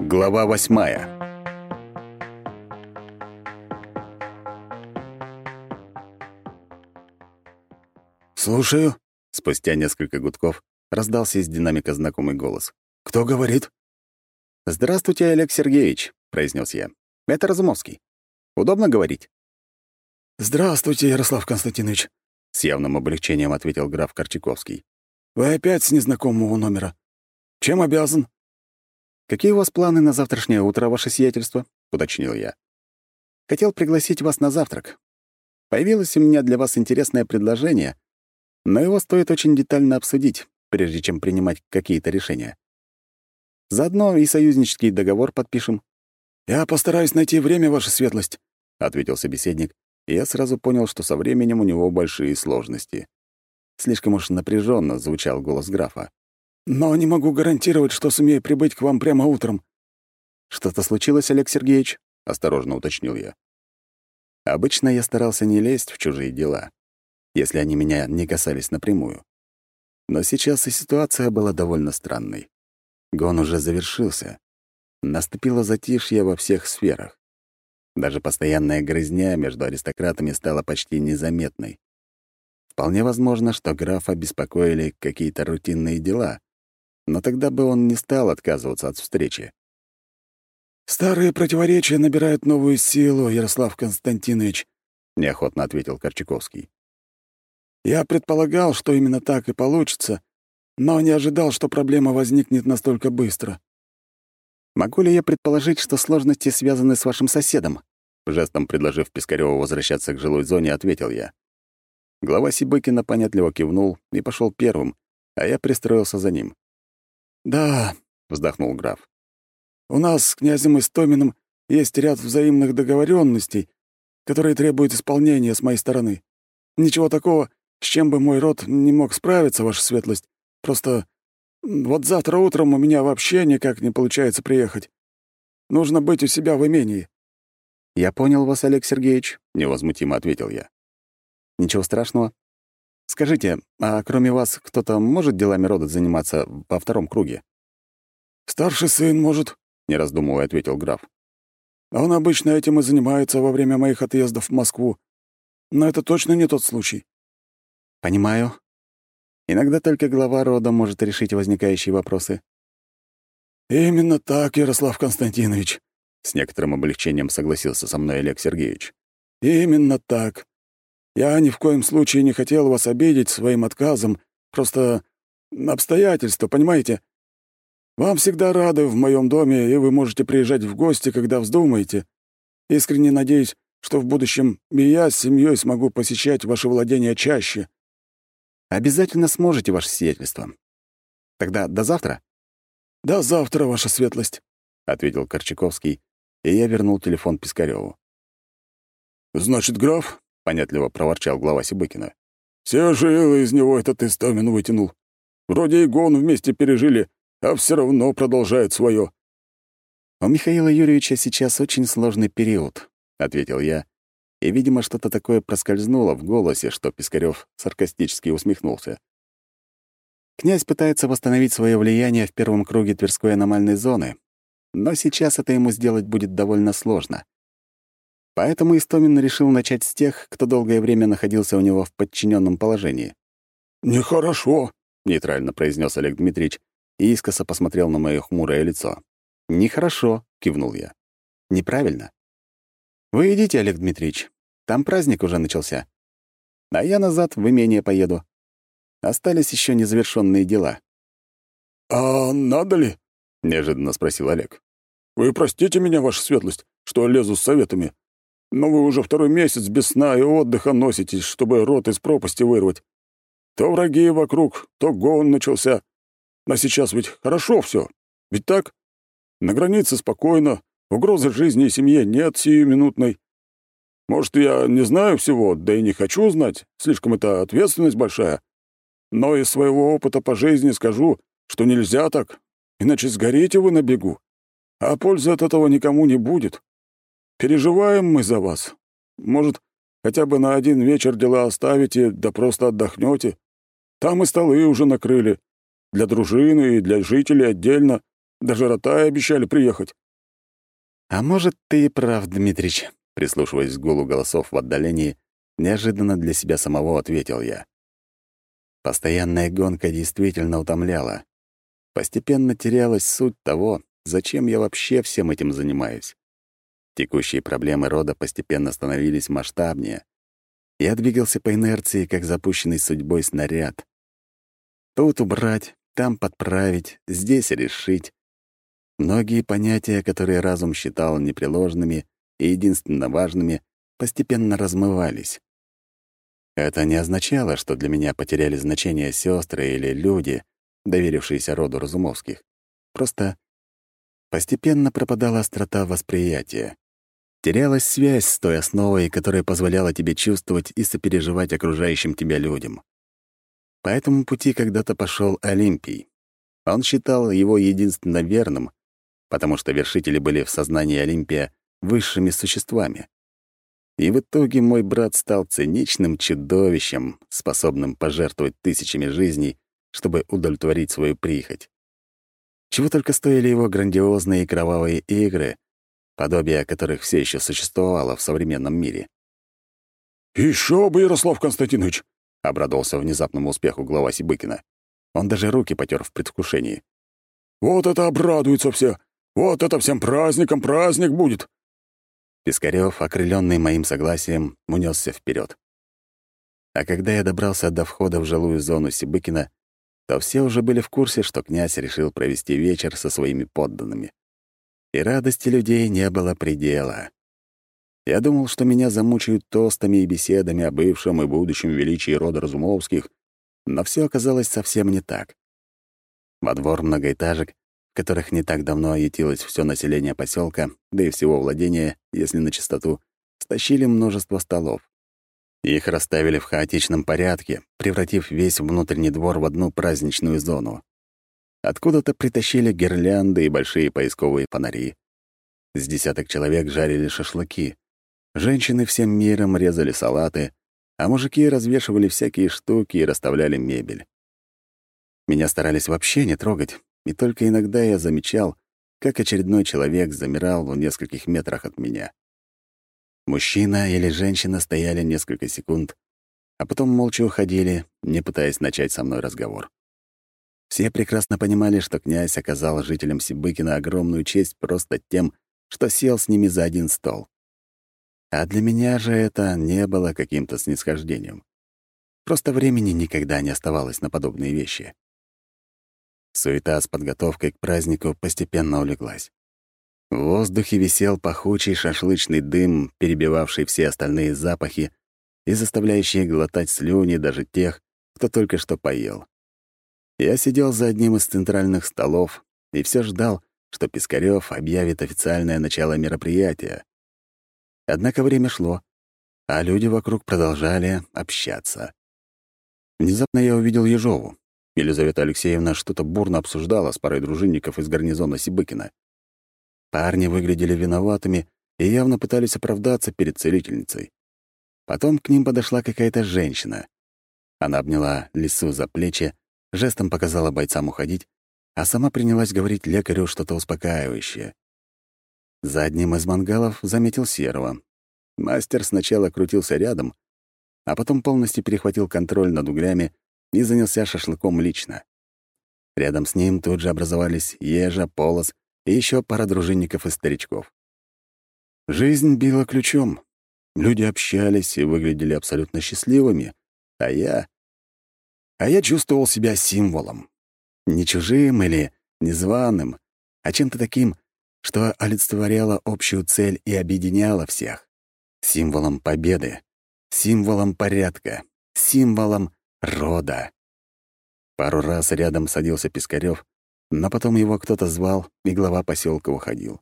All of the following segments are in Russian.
Глава восьмая. «Слушаю», — спустя несколько гудков раздался из динамика знакомый голос. «Кто говорит?» «Здравствуйте, Олег Сергеевич», — произнес я. «Это Разумовский. Удобно говорить?» «Здравствуйте, Ярослав Константинович», — с явным облегчением ответил граф Корчаковский. «Вы опять с незнакомого номера. Чем обязан?» «Какие у вас планы на завтрашнее утро, ваше сиятельство?» — уточнил я. «Хотел пригласить вас на завтрак. Появилось у меня для вас интересное предложение, но его стоит очень детально обсудить, прежде чем принимать какие-то решения. Заодно и союзнический договор подпишем». «Я постараюсь найти время, ваша светлость», — ответил собеседник, и я сразу понял, что со временем у него большие сложности. Слишком уж напряженно звучал голос графа. Но не могу гарантировать, что сумею прибыть к вам прямо утром». «Что-то случилось, Олег Сергеевич?» — осторожно уточнил я. Обычно я старался не лезть в чужие дела, если они меня не касались напрямую. Но сейчас и ситуация была довольно странной. Гон уже завершился. Наступило затишье во всех сферах. Даже постоянная грызня между аристократами стала почти незаметной. Вполне возможно, что графа беспокоили какие-то рутинные дела, но тогда бы он не стал отказываться от встречи. «Старые противоречия набирают новую силу, Ярослав Константинович», — неохотно ответил Корчаковский. «Я предполагал, что именно так и получится, но не ожидал, что проблема возникнет настолько быстро». «Могу ли я предположить, что сложности связаны с вашим соседом?» Жестом предложив Пискарёву возвращаться к жилой зоне, ответил я. Глава Сибыкина понятливо кивнул и пошел первым, а я пристроился за ним. «Да», — вздохнул граф. «У нас с князем Истоминым есть ряд взаимных договоренностей, которые требуют исполнения с моей стороны. Ничего такого, с чем бы мой род не мог справиться, ваша светлость. Просто вот завтра утром у меня вообще никак не получается приехать. Нужно быть у себя в имении». «Я понял вас, Олег Сергеевич», — невозмутимо ответил я. «Ничего страшного. Скажите, а кроме вас кто-то может делами рода заниматься во втором круге? Старший сын может, не раздумывая, ответил граф. Он обычно этим и занимается во время моих отъездов в Москву. Но это точно не тот случай. Понимаю. Иногда только глава рода может решить возникающие вопросы. Именно так, Ярослав Константинович, с некоторым облегчением согласился со мной Олег Сергеевич. Именно так. Я ни в коем случае не хотел вас обидеть своим отказом, просто обстоятельства, понимаете? Вам всегда рады в моем доме, и вы можете приезжать в гости, когда вздумаете. Искренне надеюсь, что в будущем и я с семьей смогу посещать ваше владение чаще». «Обязательно сможете, ваше сиятельство. Тогда до завтра?» «До завтра, ваша светлость», — ответил Корчаковский, и я вернул телефон Пискареву. «Значит, граф, понятливо проворчал глава Сибыкина. «Все жилы из него этот Истомин вытянул. Вроде и гон вместе пережили, а все равно продолжает свое. «У Михаила Юрьевича сейчас очень сложный период», — ответил я, и, видимо, что-то такое проскользнуло в голосе, что Пискарев саркастически усмехнулся. Князь пытается восстановить свое влияние в первом круге Тверской аномальной зоны, но сейчас это ему сделать будет довольно сложно. Поэтому Истомин решил начать с тех, кто долгое время находился у него в подчиненном положении. «Нехорошо», — нейтрально произнес Олег Дмитриевич и искоса посмотрел на мое хмурое лицо. «Нехорошо», — кивнул я. «Неправильно. Вы идите, Олег Дмитриевич. Там праздник уже начался. А я назад в имение поеду. Остались еще незавершенные дела». «А надо ли?» — неожиданно спросил Олег. «Вы простите меня, ваша светлость, что лезу с советами. Но вы уже второй месяц без сна и отдыха носитесь, чтобы рот из пропасти вырвать. То враги вокруг, то гон начался. Но сейчас ведь хорошо все, ведь так? На границе спокойно, угрозы жизни и семье нет сиюминутной. Может, я не знаю всего, да и не хочу знать, слишком это ответственность большая. Но из своего опыта по жизни скажу, что нельзя так, иначе сгорите вы на бегу. А пользы от этого никому не будет. Переживаем мы за вас. Может, хотя бы на один вечер дела оставите, да просто отдохнете. Там и столы уже накрыли. Для дружины и для жителей отдельно. Даже ротай обещали приехать». «А может, ты и прав, Дмитрич», — прислушиваясь к гулу голосов в отдалении, неожиданно для себя самого ответил я. Постоянная гонка действительно утомляла. Постепенно терялась суть того, зачем я вообще всем этим занимаюсь. Текущие проблемы рода постепенно становились масштабнее. Я двигался по инерции, как запущенный судьбой снаряд. Тут убрать, там подправить, здесь решить. Многие понятия, которые разум считал непреложными и единственно важными, постепенно размывались. Это не означало, что для меня потеряли значение сестры или люди, доверившиеся роду Разумовских. Просто постепенно пропадала острота восприятия. Терялась связь с той основой, которая позволяла тебе чувствовать и сопереживать окружающим тебя людям. По этому пути когда-то пошел Олимпий. Он считал его единственно верным, потому что вершители были в сознании Олимпия высшими существами. И в итоге мой брат стал циничным чудовищем, способным пожертвовать тысячами жизней, чтобы удовлетворить свою прихоть. Чего только стоили его грандиозные кровавые игры, подобие которых все еще существовало в современном мире. Еще бы, Ярослав Константинович!» — обрадовался внезапному успеху глава Сибыкина. Он даже руки потер в предвкушении. «Вот это обрадуются все! Вот это всем праздником праздник будет!» Пискарёв, окрыленный моим согласием, унесся вперед. А когда я добрался до входа в жилую зону Сибыкина, то все уже были в курсе, что князь решил провести вечер со своими подданными. И радости людей не было предела. Я думал, что меня замучают тостами и беседами о бывшем и будущем величии рода Разумовских, но все оказалось совсем не так. Во двор многоэтажек которых не так давно ютилось все население поселка, да и всего владения, если на чистоту, стащили множество столов. Их расставили в хаотичном порядке, превратив весь внутренний двор в одну праздничную зону. Откуда-то притащили гирлянды и большие поисковые фонари. С десяток человек жарили шашлыки. Женщины всем миром резали салаты, а мужики развешивали всякие штуки и расставляли мебель. Меня старались вообще не трогать, и только иногда я замечал, как очередной человек замирал в нескольких метрах от меня. Мужчина или женщина стояли несколько секунд, а потом молча уходили, не пытаясь начать со мной разговор. Все прекрасно понимали, что князь оказал жителям Сибыкина огромную честь просто тем, что сел с ними за один стол. А для меня же это не было каким-то снисхождением. Просто времени никогда не оставалось на подобные вещи. Суета с подготовкой к празднику постепенно улеглась. В воздухе висел пахучий шашлычный дым, перебивавший все остальные запахи и заставляющий глотать слюни даже тех, кто только что поел. Я сидел за одним из центральных столов и все ждал, что Пискарев объявит официальное начало мероприятия. Однако время шло, а люди вокруг продолжали общаться. Внезапно я увидел Ежову. Елизавета Алексеевна что-то бурно обсуждала с парой дружинников из гарнизона Сибыкина. Парни выглядели виноватыми и явно пытались оправдаться перед целительницей. Потом к ним подошла какая-то женщина. Она обняла лису за плечи, жестом показала бойцам уходить, а сама принялась говорить лекарю что-то успокаивающее. За одним из мангалов заметил Серого. Мастер сначала крутился рядом, а потом полностью перехватил контроль над углями и занялся шашлыком лично. Рядом с ним тут же образовались Ежа, Полос и еще пара дружинников и старичков. Жизнь била ключом. Люди общались и выглядели абсолютно счастливыми, а я... А я чувствовал себя символом. Не чужим или незваным, а чем-то таким, что олицетворяло общую цель и объединяло всех. Символом победы, символом порядка, символом рода. Пару раз рядом садился Пискарев, но потом его кто-то звал, и глава поселка уходил.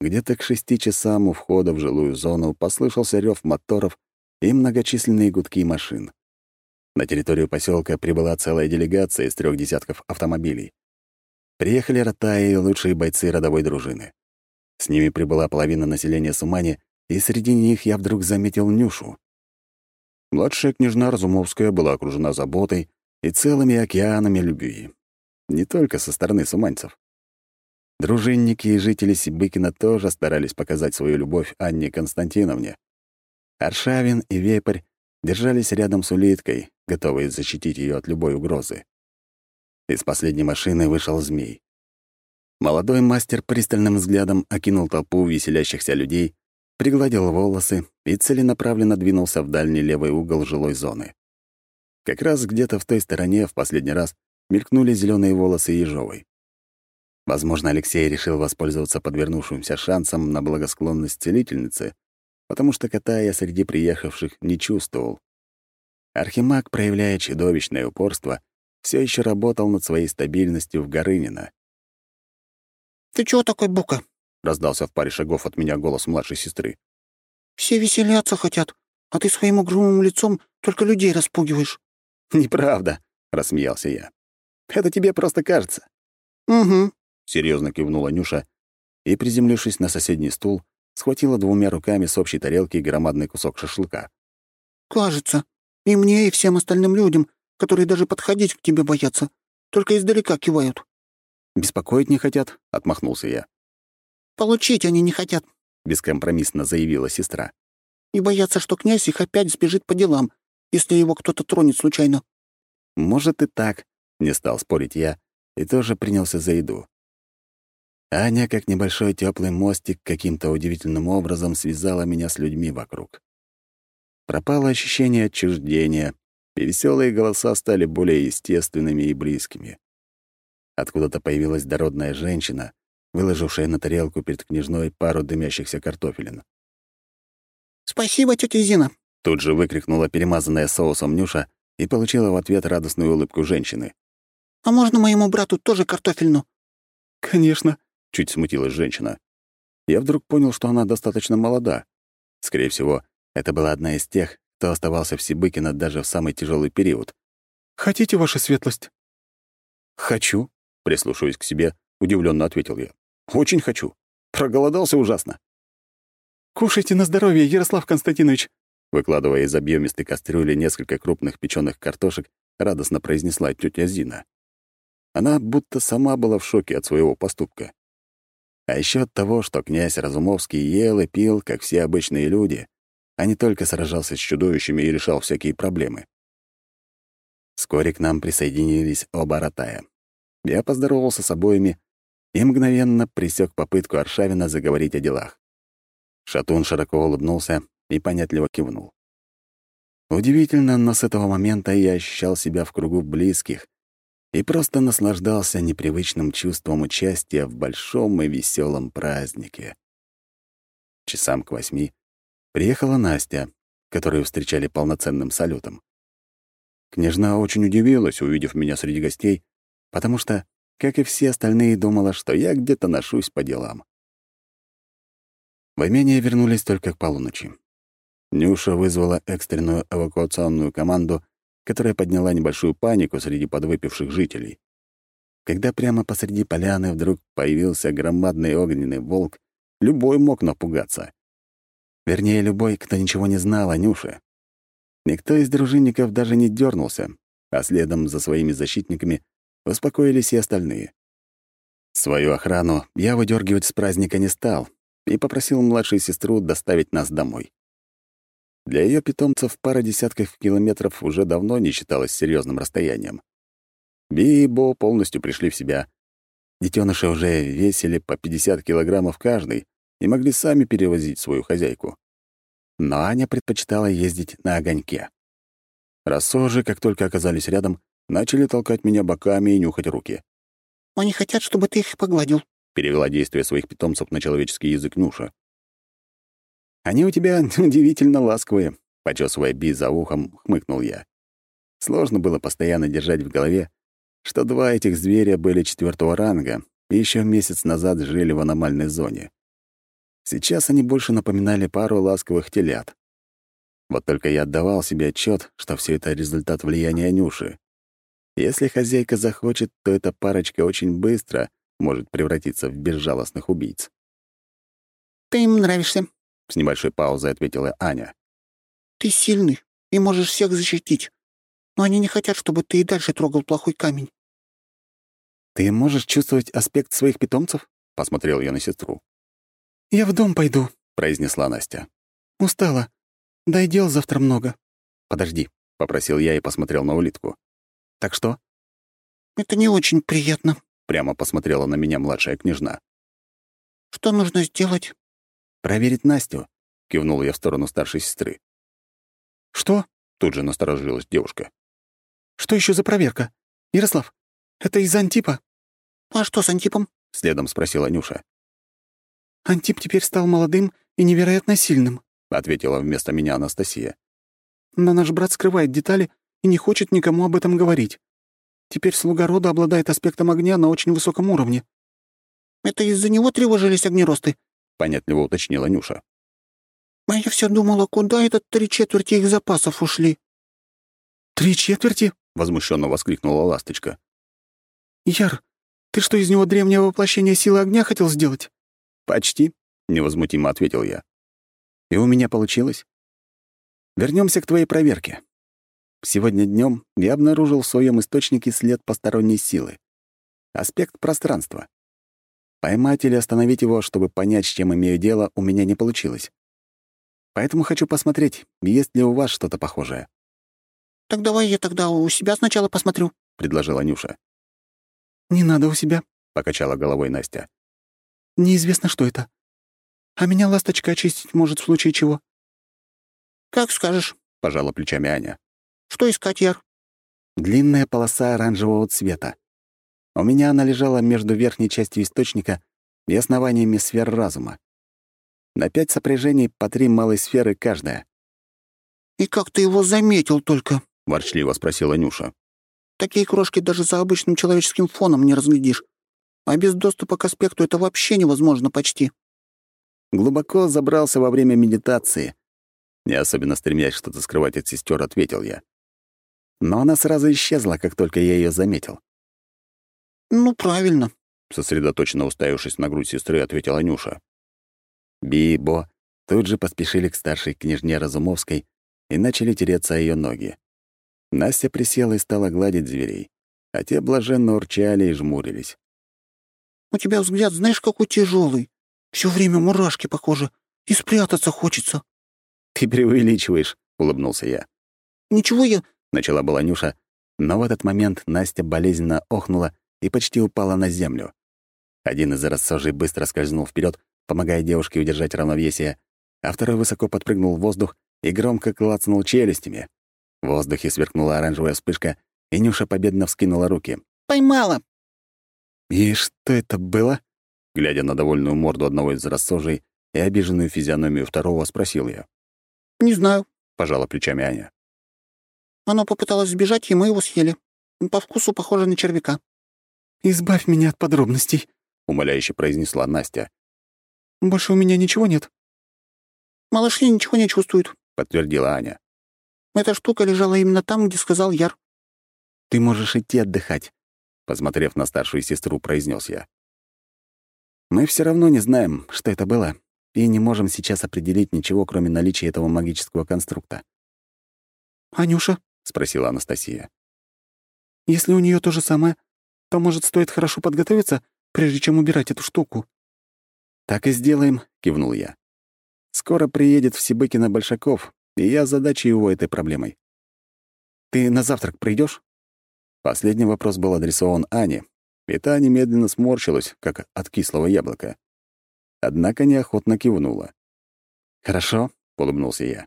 Где-то к шести часам у входа в жилую зону послышался рев моторов и многочисленные гудки машин. На территорию поселка прибыла целая делегация из трех десятков автомобилей. Приехали ротаи и лучшие бойцы родовой дружины. С ними прибыла половина населения Сумани, и среди них я вдруг заметил Нюшу. Младшая княжна Разумовская была окружена заботой и целыми океанами любви. Не только со стороны суманцев. Дружинники и жители Сибыкина тоже старались показать свою любовь Анне Константиновне. Аршавин и Вепрь держались рядом с улиткой, готовые защитить ее от любой угрозы. Из последней машины вышел змей. Молодой мастер пристальным взглядом окинул толпу веселящихся людей, пригладил волосы и целенаправленно двинулся в дальний левый угол жилой зоны. Как раз где-то в той стороне в последний раз мелькнули зеленые волосы Ежовой. Возможно, Алексей решил воспользоваться подвернувшимся шансом на благосклонность целительницы, потому что кота я среди приехавших не чувствовал. Архимаг, проявляя чудовищное упорство, все еще работал над своей стабильностью в Горынина. «Ты чего такой, Бука?» — раздался в паре шагов от меня голос младшей сестры. «Все веселяться хотят, а ты своим угрюмым лицом только людей распугиваешь». «Неправда», — рассмеялся я. «Это тебе просто кажется». «Угу», — серьезно кивнула Нюша и, приземлившись на соседний стул, схватила двумя руками с общей тарелки громадный кусок шашлыка. «Кажется. И мне, и всем остальным людям, которые даже подходить к тебе боятся, только издалека кивают». «Беспокоить не хотят?» — отмахнулся я. «Получить они не хотят», — бескомпромиссно заявила сестра. «И боятся, что князь их опять сбежит по делам, если его кто-то тронет случайно». «Может и так», — не стал спорить я и тоже принялся за еду. Аня, как небольшой теплый мостик, каким-то удивительным образом связала меня с людьми вокруг. Пропало ощущение отчуждения, и веселые голоса стали более естественными и близкими. Откуда-то появилась дородная женщина, выложившая на тарелку перед княжной пару дымящихся картофелин. «Спасибо, тетя Зина!» Тут же выкрикнула перемазанная соусом Нюша и получила в ответ радостную улыбку женщины. «А можно моему брату тоже картофельну?» «Конечно», Чуть смутилась женщина. Я вдруг понял, что она достаточно молода. Скорее всего, это была одна из тех, кто оставался в Сибыкино даже в самый тяжелый период. «Хотите, ваша светлость?» «Хочу», — прислушиваясь к себе, удивленно ответил я. «Очень хочу. Проголодался ужасно». «Кушайте на здоровье, Ярослав Константинович», выкладывая из объемистой кастрюли несколько крупных печеных картошек, радостно произнесла тетя Зина. Она будто сама была в шоке от своего поступка. А еще от того, что князь Разумовский ел и пил, как все обычные люди, а не только сражался с чудовищами и решал всякие проблемы. Вскоре к нам присоединились оба ротая. Я поздоровался с обоими и мгновенно пресек попытку Аршавина заговорить о делах. Шатун широко улыбнулся и понятливо кивнул. Удивительно, но с этого момента я ощущал себя в кругу близких, и просто наслаждался непривычным чувством участия в большом и веселом празднике. Часам к восьми приехала Настя, которую встречали полноценным салютом. Княжна очень удивилась, увидев меня среди гостей, потому что, как и все остальные, думала, что я где-то ношусь по делам. В имение вернулись только к полуночи. Нюша вызвала экстренную эвакуационную команду которая подняла небольшую панику среди подвыпивших жителей. Когда прямо посреди поляны вдруг появился громадный огненный волк, любой мог напугаться. Вернее, любой, кто ничего не знал о Нюше. Никто из дружинников даже не дернулся, а следом за своими защитниками успокоились и остальные. Свою охрану я выдергивать с праздника не стал и попросил младшую сестру доставить нас домой. Для ее питомцев пара десятков километров уже давно не считалось серьезным расстоянием. Би и Бо полностью пришли в себя. Детеныши уже весили по 50 килограммов каждый и могли сами перевозить свою хозяйку. Но Аня предпочитала ездить на огоньке. Рассо же, как только оказались рядом, начали толкать меня боками и нюхать руки. «Они хотят, чтобы ты их погладил», — перевела действие своих питомцев на человеческий язык Нюша. «Они у тебя удивительно ласковые», — почесывая Би за ухом, хмыкнул я. Сложно было постоянно держать в голове, что два этих зверя были четвертого ранга и еще месяц назад жили в аномальной зоне. Сейчас они больше напоминали пару ласковых телят. Вот только я отдавал себе отчет, что все это результат влияния Нюши. Если хозяйка захочет, то эта парочка очень быстро может превратиться в безжалостных убийц. «Ты им нравишься», — с небольшой паузой ответила Аня. «Ты сильный и можешь всех защитить, но они не хотят, чтобы ты и дальше трогал плохой камень». «Ты можешь чувствовать аспект своих питомцев?» — посмотрел я на сестру. «Я в дом пойду», — произнесла Настя. «Устала. Да и дел завтра много». «Подожди», — попросил я и посмотрел на улитку. «Так что?» «Это не очень приятно», — прямо посмотрела на меня младшая княжна. «Что нужно сделать?» «Проверить Настю», — кивнул я в сторону старшей сестры. «Что?» — тут же насторожилась девушка. «Что еще за проверка? Ярослав, это из Антипа?» «А что с Антипом?» — следом спросила Нюша. «Антип теперь стал молодым и невероятно сильным», — ответила вместо меня Анастасия. «Но наш брат скрывает детали и не хочет никому об этом говорить. Теперь слуга рода обладает аспектом огня на очень высоком уровне». «Это из-за него тревожились огнеросты?» — понятливо уточнила Нюша. «А я все думала, куда этот три четверти их запасов ушли?» «Три четверти?» — возмущенно воскликнула Ласточка. «Яр, ты что, из него древнее воплощение силы огня хотел сделать?» «Почти», — невозмутимо ответил я. «И у меня получилось. Вернемся к твоей проверке. Сегодня днем я обнаружил в своем источнике след посторонней силы. Аспект пространства. Поймать или остановить его, чтобы понять, с чем имею дело, у меня не получилось. Поэтому хочу посмотреть, есть ли у вас что-то похожее. «Так давай я тогда у себя сначала посмотрю», — предложила Нюша. «Не надо у себя», — покачала головой Настя. «Неизвестно, что это. А меня ласточка очистить может в случае чего». «Как скажешь», — пожала плечами Аня. «Что искать, Яр?» Длинная полоса оранжевого цвета. У меня она лежала между верхней частью источника и основаниями сфер разума. На пять сопряжений по три малой сферы каждая. «И как ты его заметил только?» — ворчливо спросила Нюша. «Такие крошки даже за обычным человеческим фоном не разглядишь. А без доступа к аспекту это вообще невозможно почти». Глубоко забрался во время медитации. Не особенно стремясь что-то скрывать от сестер, ответил я. Но она сразу исчезла, как только я ее заметил. «Ну, правильно», — сосредоточенно уставившись на грудь сестры, ответила Нюша. Би и Бо тут же поспешили к старшей княжне Разумовской и начали тереться о ее ноги. Настя присела и стала гладить зверей, а те блаженно урчали и жмурились. «У тебя взгляд знаешь, какой тяжелый. Все время мурашки, похоже, и спрятаться хочется». «Ты преувеличиваешь», — улыбнулся я. «Ничего я...» — начала была Нюша, но в этот момент Настя болезненно охнула и почти упала на землю. Один из рассожей быстро скользнул вперед, помогая девушке удержать равновесие, а второй высоко подпрыгнул в воздух и громко клацнул челюстями. В воздухе сверкнула оранжевая вспышка, и Нюша победно вскинула руки. «Поймала!» «И что это было?» Глядя на довольную морду одного из рассожей и обиженную физиономию второго, спросил я. «Не знаю», — пожала плечами Аня. «Оно попыталось сбежать, и мы его съели. По вкусу похоже на червяка». «Избавь меня от подробностей», — умоляюще произнесла Настя. «Больше у меня ничего нет». «Малыши ничего не чувствуют», — подтвердила Аня. «Эта штука лежала именно там, где сказал Яр». «Ты можешь идти отдыхать», — посмотрев на старшую сестру, произнес я. «Мы все равно не знаем, что это было, и не можем сейчас определить ничего, кроме наличия этого магического конструкта». «Анюша?» — спросила Анастасия. «Если у нее то же самое, то, может, стоит хорошо подготовиться, прежде чем убирать эту штуку?» «Так и сделаем», — кивнул я. «Скоро приедет в Сибыкино Большаков, и я задачу его этой проблемой. Ты на завтрак придешь? Последний вопрос был адресован Ане, и та немедленно сморщилась, как от кислого яблока. Однако неохотно кивнула. «Хорошо», — улыбнулся я.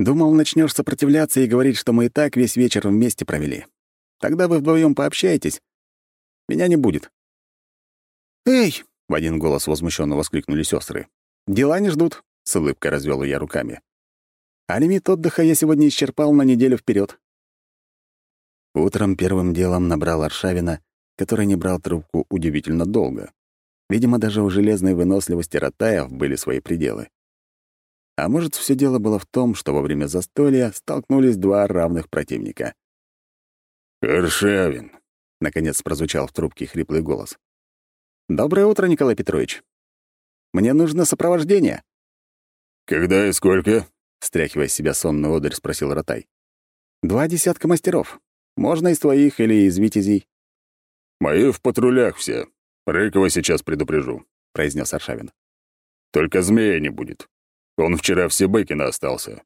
«Думал, начнешь сопротивляться и говорить, что мы и так весь вечер вместе провели. Тогда вы вдвоем пообщаетесь. Меня не будет». «Эй!» — в один голос возмущенно воскликнули сестры. «Дела не ждут», — с улыбкой развел я руками. «А лимит отдыха я сегодня исчерпал на неделю вперед. Утром первым делом набрал Аршавина, который не брал трубку удивительно долго. Видимо, даже у железной выносливости Ротаев были свои пределы. А может, все дело было в том, что во время застолья столкнулись два равных противника. «Аршавин», — наконец прозвучал в трубке хриплый голос. «Доброе утро, Николай Петрович. Мне нужно сопровождение». «Когда и сколько?» — стряхивая с себя сонный одырь, спросил Ротай. «Два десятка мастеров. Можно из твоих или из витязей». «Мои в патрулях все. «Рыкова сейчас предупрежу», — произнес Аршавин. «Только змея не будет. Он вчера в Себекино остался».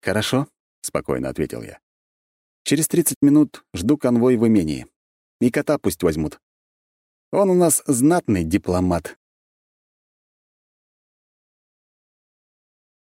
«Хорошо», — спокойно ответил я. «Через 30 минут жду конвой в имении. И кота пусть возьмут. Он у нас знатный дипломат,